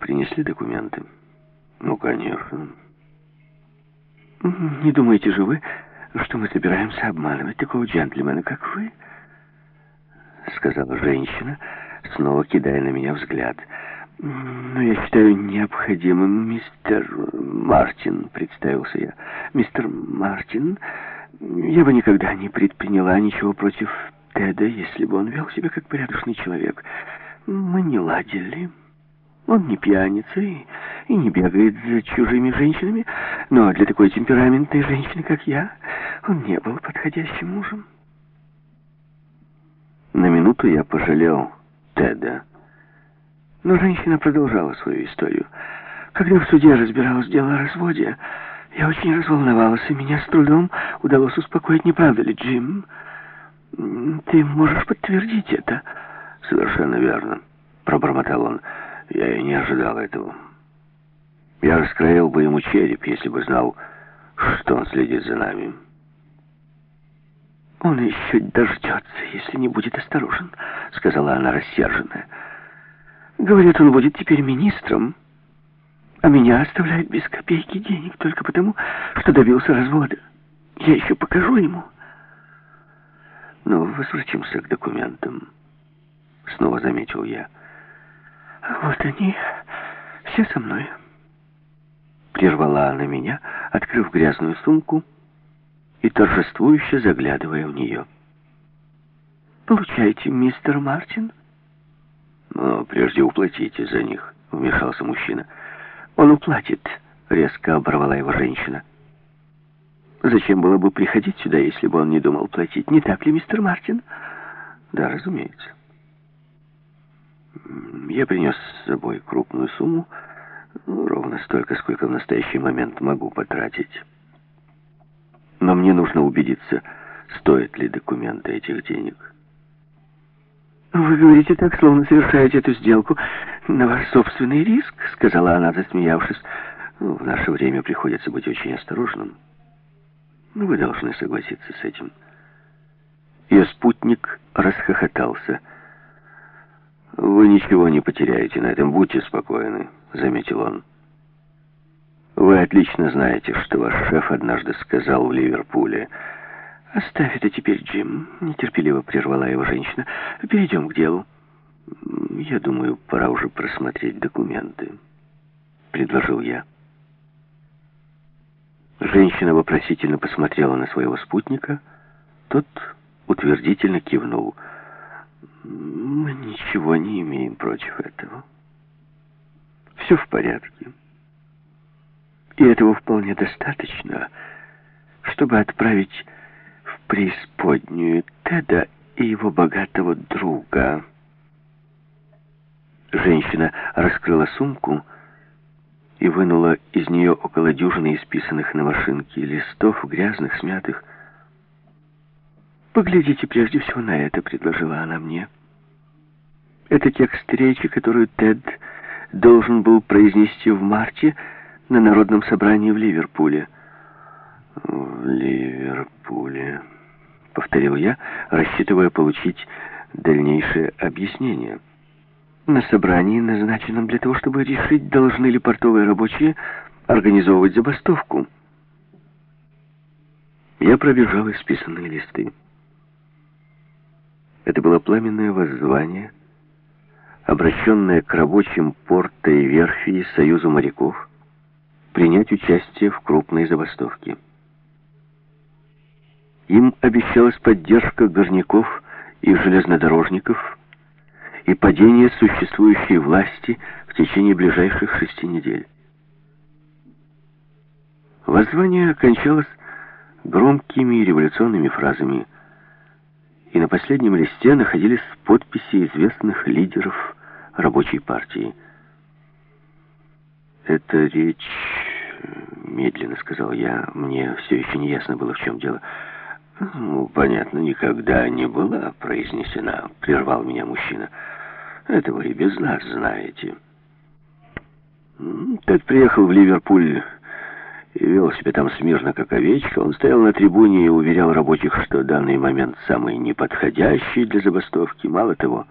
принесли документы? Ну, конечно. Не думаете же вы, что мы собираемся обманывать такого джентльмена, как вы? Сказала женщина, снова кидая на меня взгляд. «Но я считаю необходимым, мистер Мартин», — представился я. «Мистер Мартин, я бы никогда не предприняла ничего против Теда, если бы он вел себя как порядочный человек. Мы не ладили». Он не пьяница и, и не бегает за чужими женщинами, но для такой темпераментной женщины, как я, он не был подходящим мужем. На минуту я пожалел Теда. Но женщина продолжала свою историю. Когда в суде разбиралось дело о разводе, я очень разволновалась, и меня с трудом удалось успокоить, не правда ли, Джим? Ты можешь подтвердить это? Совершенно верно, пробормотал он. Я и не ожидал этого. Я раскроил бы ему череп, если бы знал, что он следит за нами. «Он еще дождется, если не будет осторожен», — сказала она рассерженная. «Говорит, он будет теперь министром, а меня оставляет без копейки денег только потому, что добился развода. Я еще покажу ему». «Ну, возвратимся к документам», — снова заметил я. «Вот они, все со мной». Прервала она меня, открыв грязную сумку и торжествующе заглядывая в нее. «Получайте, мистер Мартин». «Но прежде уплатите за них», — вмешался мужчина. «Он уплатит», — резко оборвала его женщина. «Зачем было бы приходить сюда, если бы он не думал платить? Не так ли, мистер Мартин?» «Да, разумеется». Я принес с собой крупную сумму, ну, ровно столько, сколько в настоящий момент могу потратить. Но мне нужно убедиться, стоят ли документы этих денег. «Вы говорите так, словно совершаете эту сделку на ваш собственный риск», — сказала она, засмеявшись. Ну, «В наше время приходится быть очень осторожным. Но вы должны согласиться с этим». Ее спутник расхохотался. «Вы ничего не потеряете на этом, будьте спокойны», — заметил он. «Вы отлично знаете, что ваш шеф однажды сказал в Ливерпуле». «Оставь это теперь, Джим», — нетерпеливо прервала его женщина. «Перейдем к делу». «Я думаю, пора уже просмотреть документы», — предложил я. Женщина вопросительно посмотрела на своего спутника. Тот утвердительно кивнул — мы ничего не имеем против этого. Все в порядке. И этого вполне достаточно, чтобы отправить в преисподнюю Теда и его богатого друга. Женщина раскрыла сумку и вынула из нее около дюжины исписанных на машинке листов, грязных, смятых, «Поглядите прежде всего на это», — предложила она мне. «Это текст речи, которую Тед должен был произнести в марте на Народном собрании в Ливерпуле». «В Ливерпуле», — повторил я, рассчитывая получить дальнейшее объяснение. «На собрании, назначенном для того, чтобы решить, должны ли портовые рабочие организовывать забастовку». Я пробежал исписанные листы. Это было пламенное воззвание, обращенное к рабочим порта и верфи и Союзу моряков, принять участие в крупной забастовке. Им обещалась поддержка горняков и железнодорожников и падение существующей власти в течение ближайших шести недель. Воззвание окончалось громкими революционными фразами – и на последнем листе находились подписи известных лидеров рабочей партии. «Эта речь...» — медленно сказал я. Мне все еще не ясно было, в чем дело. «Ну, понятно, никогда не была произнесена», — прервал меня мужчина. «Это вы и без нас знаете». Тед приехал в Ливерпуль и вел себя там смирно, как овечка. Он стоял на трибуне и уверял рабочих, что данный момент самый неподходящий для забастовки. Мало того,